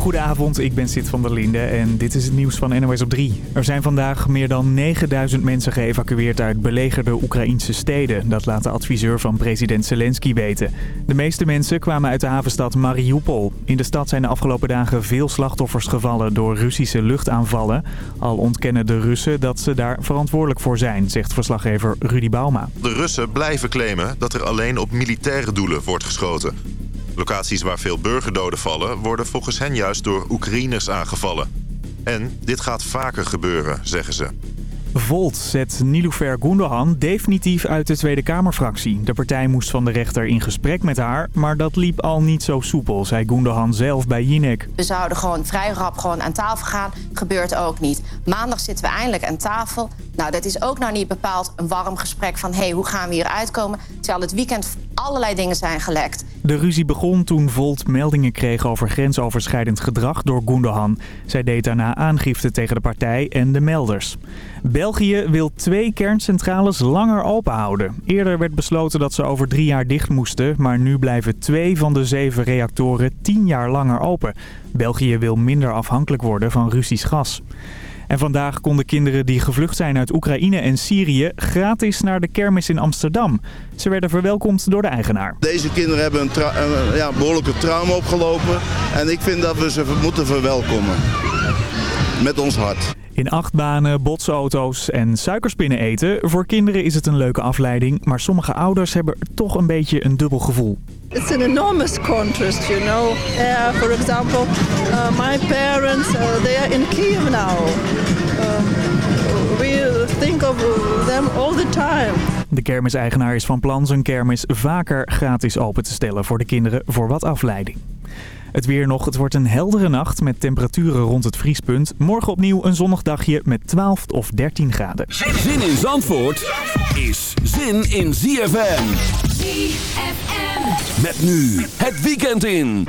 Goedenavond, ik ben Sid van der Linde en dit is het nieuws van NOS op 3. Er zijn vandaag meer dan 9000 mensen geëvacueerd uit belegerde Oekraïnse steden. Dat laat de adviseur van president Zelensky weten. De meeste mensen kwamen uit de havenstad Mariupol. In de stad zijn de afgelopen dagen veel slachtoffers gevallen door Russische luchtaanvallen. Al ontkennen de Russen dat ze daar verantwoordelijk voor zijn, zegt verslaggever Rudy Bauma. De Russen blijven claimen dat er alleen op militaire doelen wordt geschoten. Locaties waar veel burgerdoden vallen worden volgens hen juist door Oekraïners aangevallen. En dit gaat vaker gebeuren, zeggen ze. Volt zet Niloufer Gundogan definitief uit de Tweede Kamerfractie. De partij moest van de rechter in gesprek met haar, maar dat liep al niet zo soepel, zei Gundogan zelf bij Jinek. We zouden gewoon vrij rap gewoon aan tafel gaan. Gebeurt ook niet. Maandag zitten we eindelijk aan tafel. Nou, dat is ook nou niet bepaald een warm gesprek van... hé, hey, hoe gaan we hier uitkomen? Terwijl het weekend allerlei dingen zijn gelekt. De ruzie begon toen Volt meldingen kreeg over grensoverschrijdend gedrag door Gundogan. Zij deed daarna aangifte tegen de partij en de melders. België wil twee kerncentrales langer open houden. Eerder werd besloten dat ze over drie jaar dicht moesten... maar nu blijven twee van de zeven reactoren tien jaar langer open. België wil minder afhankelijk worden van Russisch gas. En vandaag konden kinderen die gevlucht zijn uit Oekraïne en Syrië gratis naar de kermis in Amsterdam. Ze werden verwelkomd door de eigenaar. Deze kinderen hebben een, een ja, behoorlijke trauma opgelopen en ik vind dat we ze moeten verwelkomen. Met ons hart. In achtbanen, botsauto's en suikerspinnen eten. Voor kinderen is het een leuke afleiding, maar sommige ouders hebben toch een beetje een dubbel gevoel. It's an enormous contrast, you know. Uh, for example, uh, my parents, uh, they are in Kiev now. Um, we think of them all the time. De kermiseigenaar is van plan zijn kermis vaker gratis open te stellen voor de kinderen voor wat afleiding. Het weer nog. Het wordt een heldere nacht met temperaturen rond het vriespunt. Morgen opnieuw een zonnig dagje met 12 of 13 graden. Zin in Zandvoort is zin in ZFM. ZFM. Met nu het weekend in.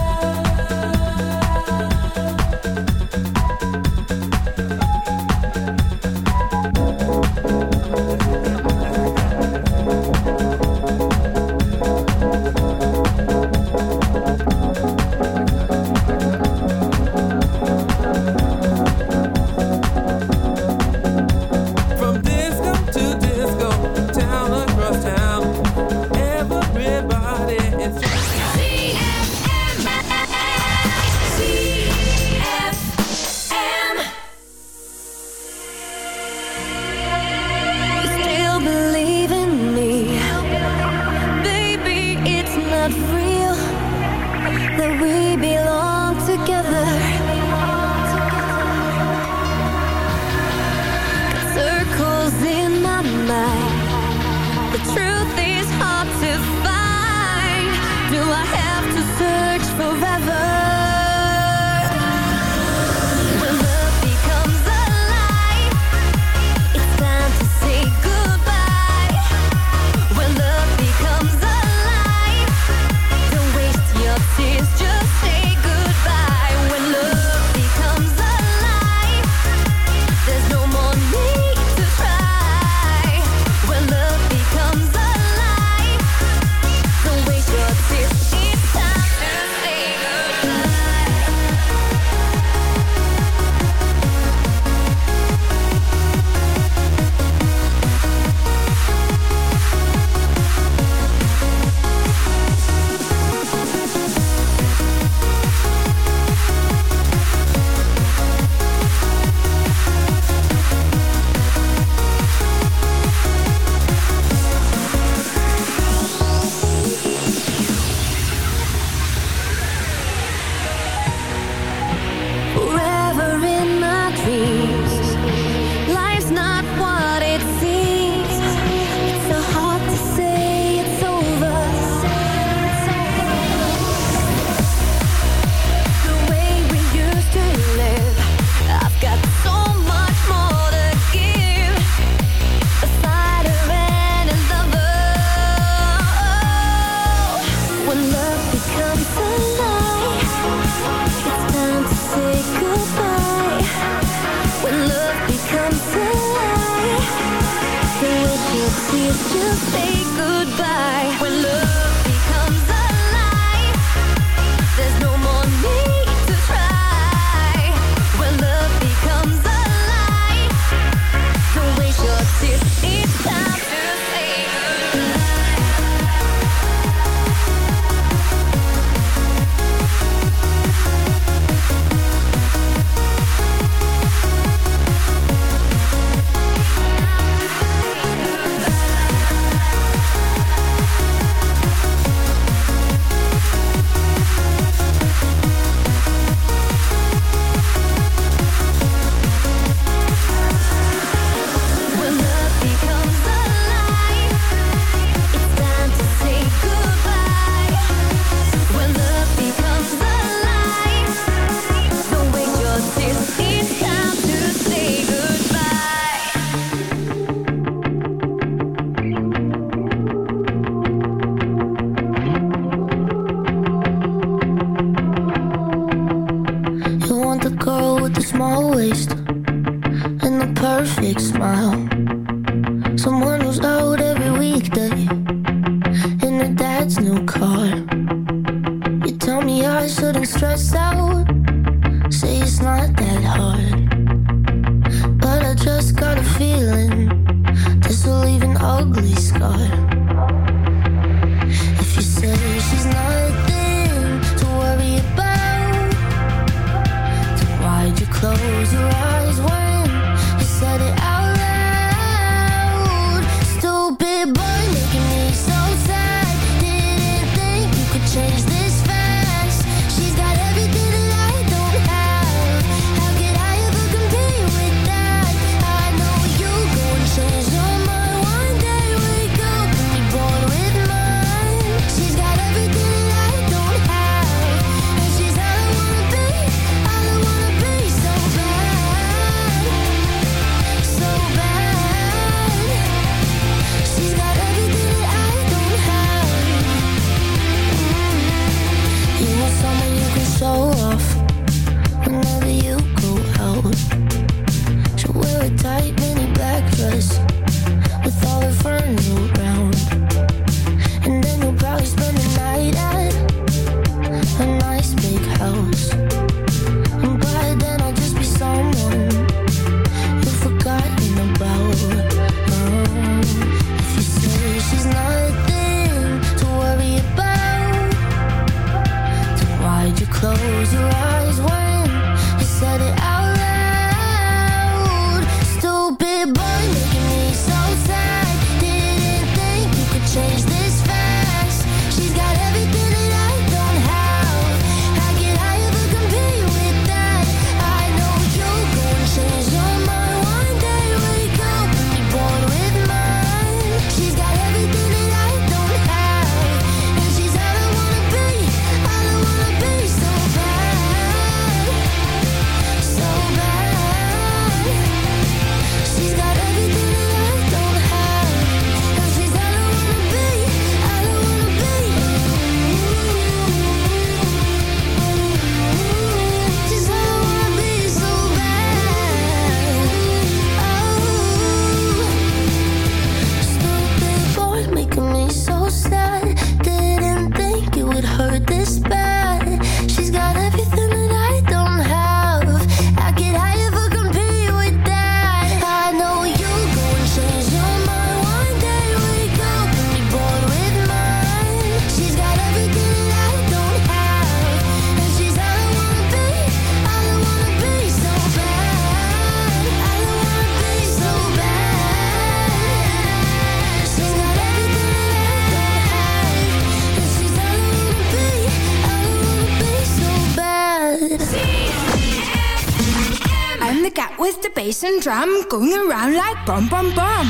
bass and drum going around like bum bum bum.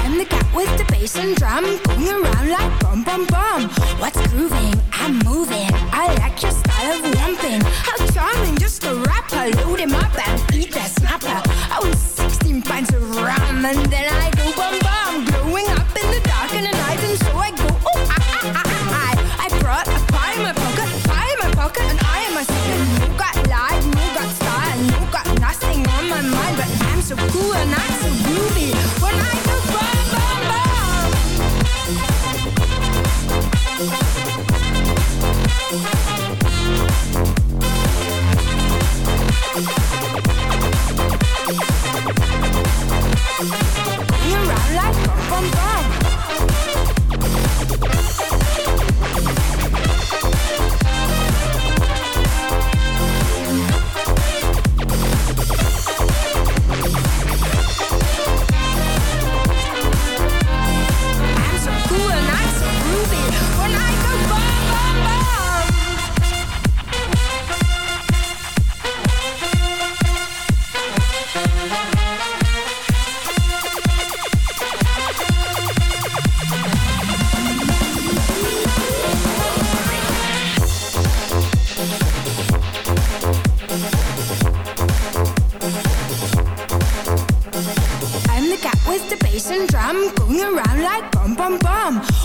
I'm the cat with the bass and drum going around like bum bum bum. What's grooving? I'm moving. I like your style of lumping. How charming, just a rapper. Load him up and eat that snapper. I was 16 pints of rum and then I go bum bum. Kuanaku.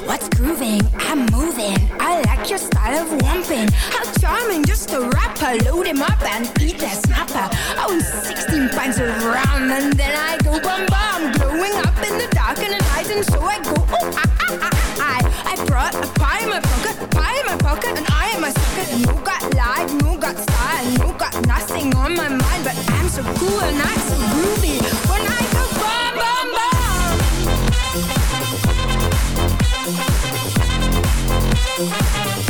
What's grooving? I'm moving. I like your style of romping. How charming, just a rapper. Load him up and eat that snapper. I own 16 pints of rum and then I go bum bum. Glowing up in the dark and the night and so I go oh ah ah ah ah. I brought a pie in my pocket, pie in my pocket and I in my socket. No got like, no got style, no got nothing on my mind. But I'm so cool and I'm so groovy when I go bum bum bum. I'm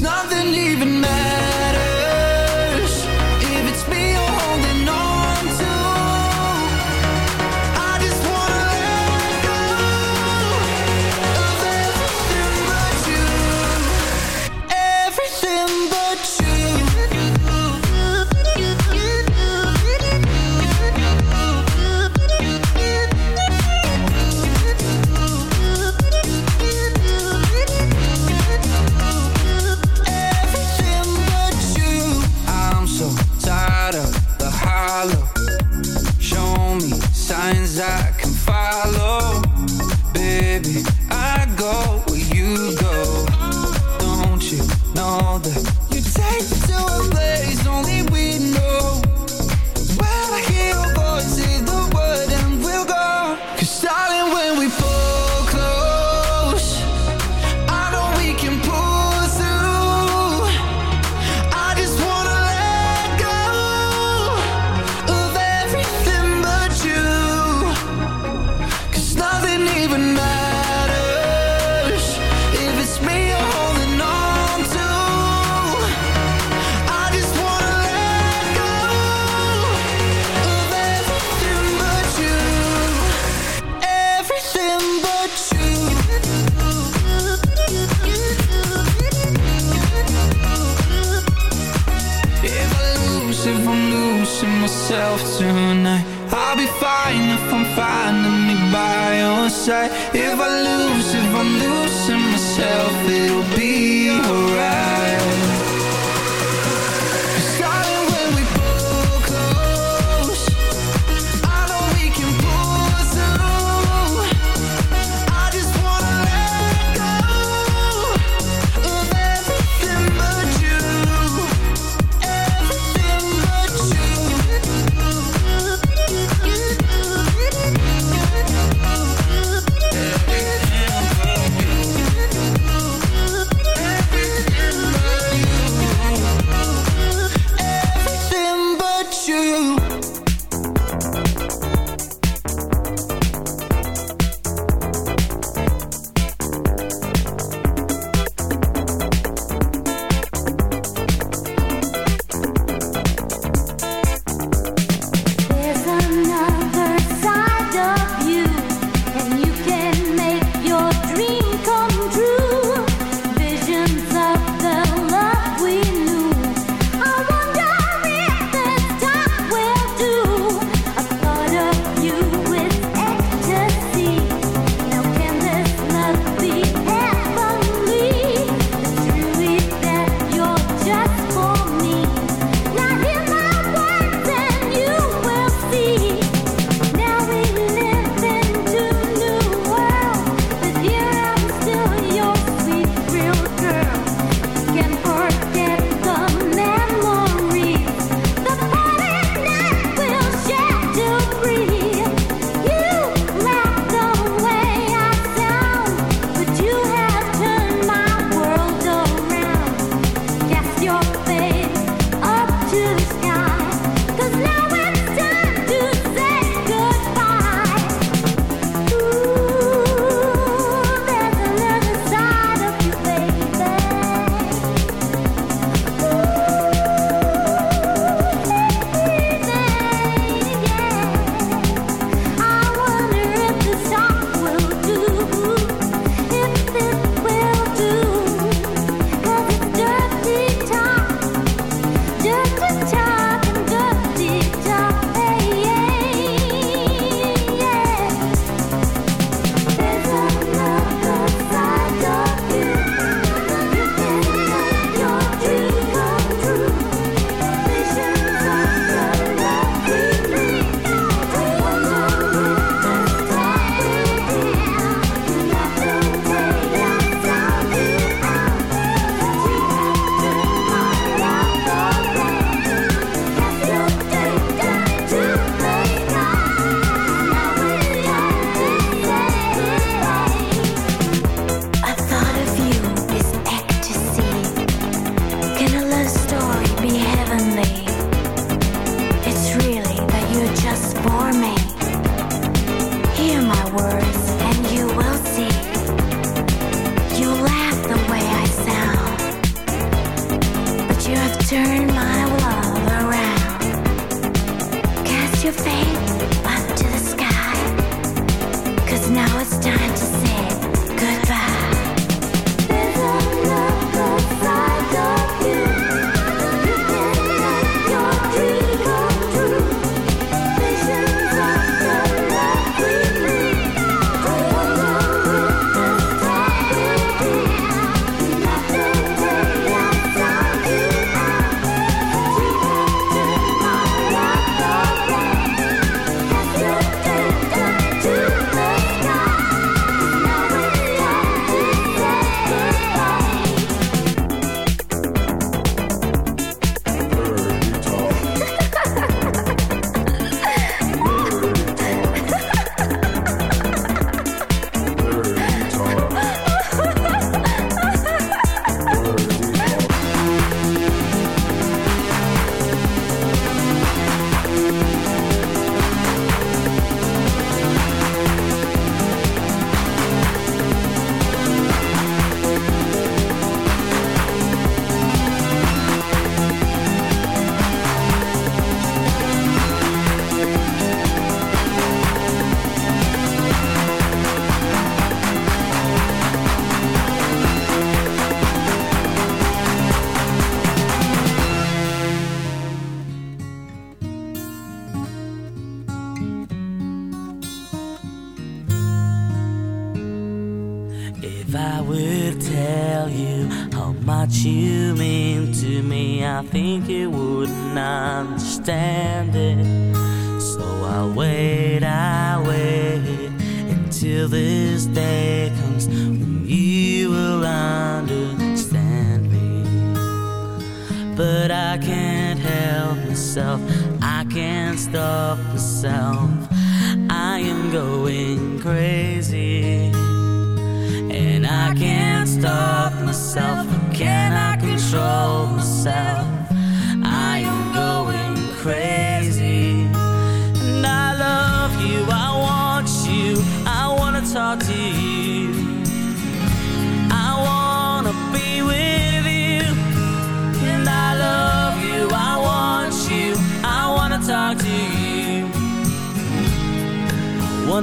Nothing even matters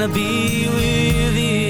Wanna be with you.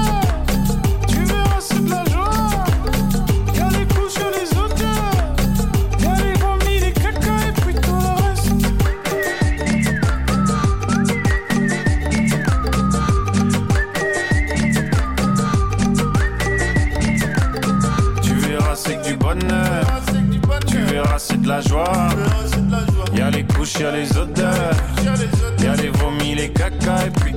chien les odeurs. Y'a les vomis, les caca et puis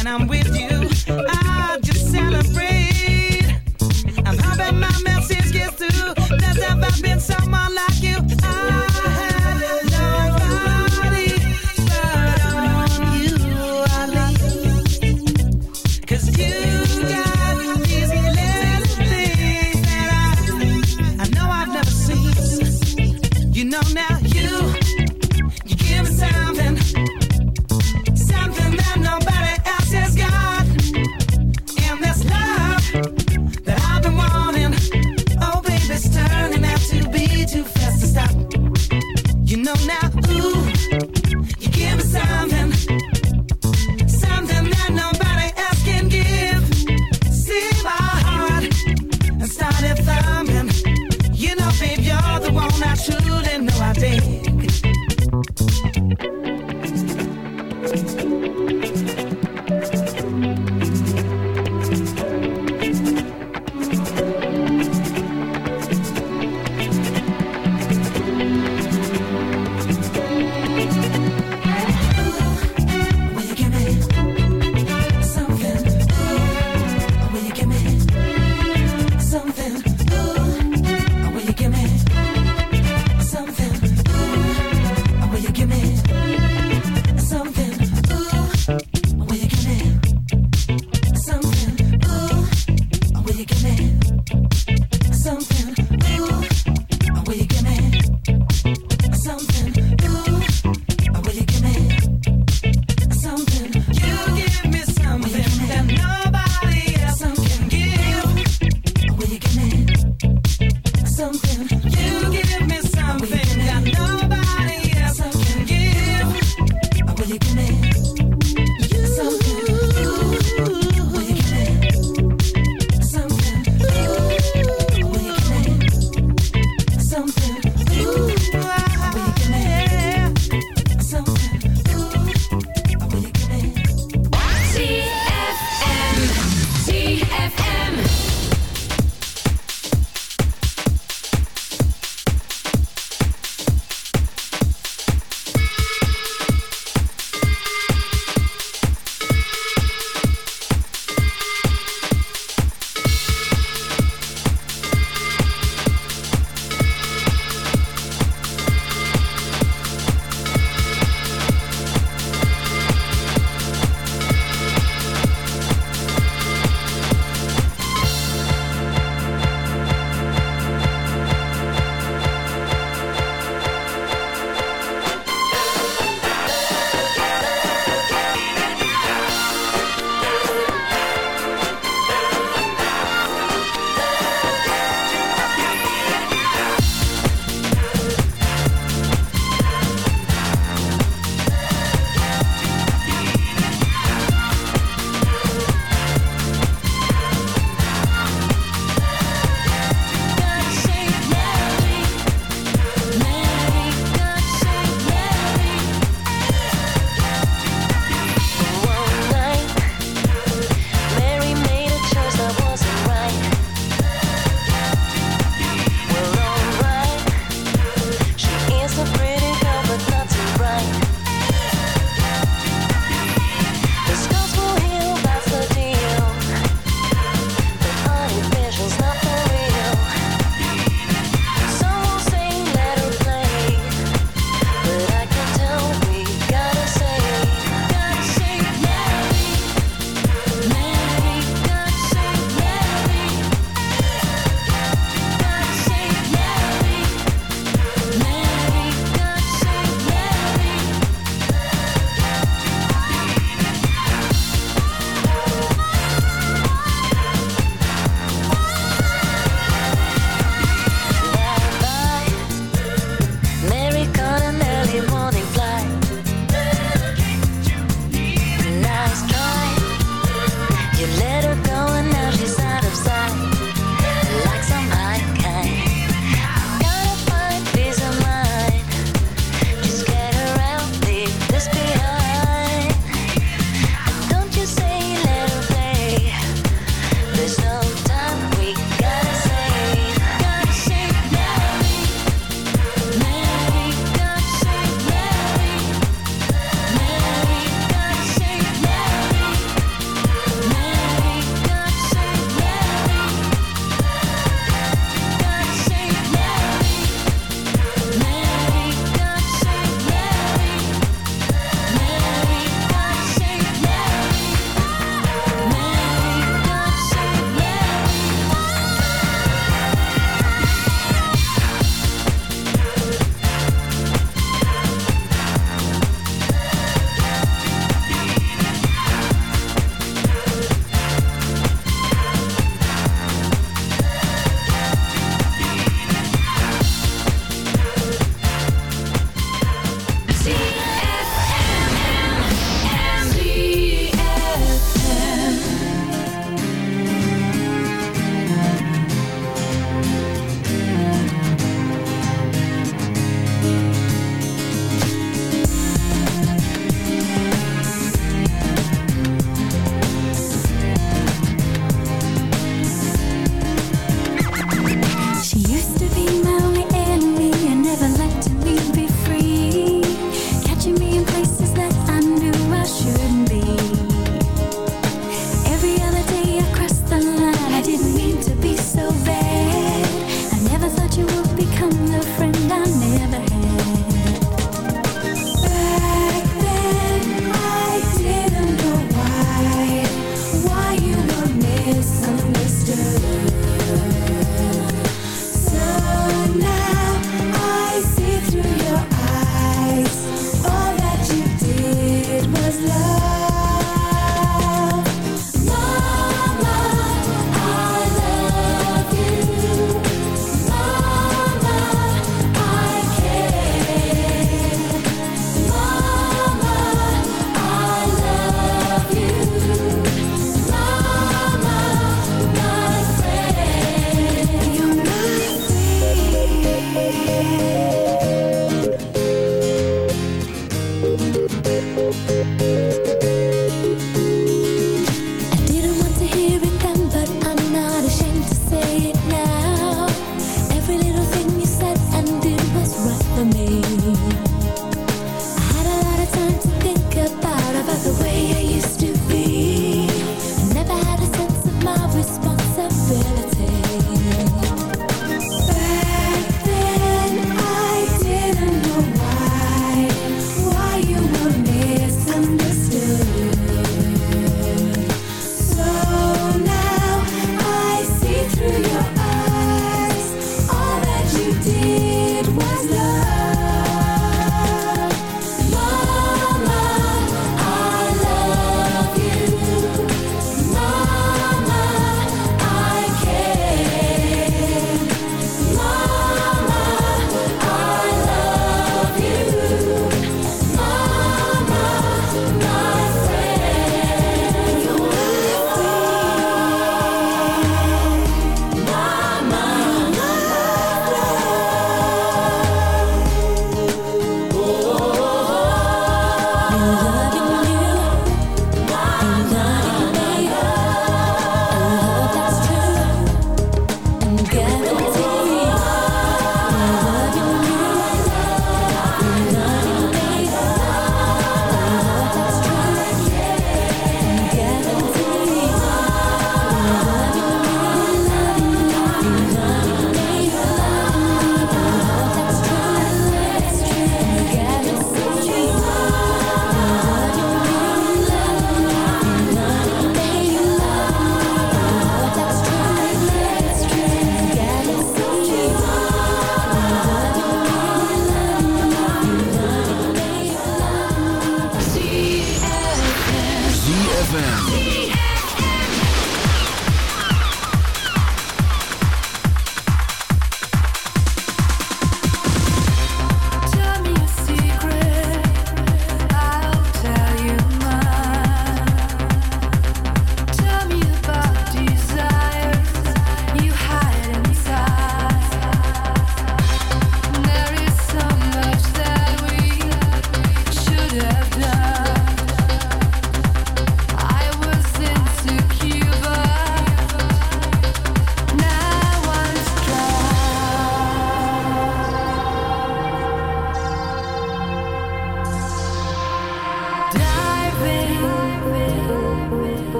When I'm with you, You give me something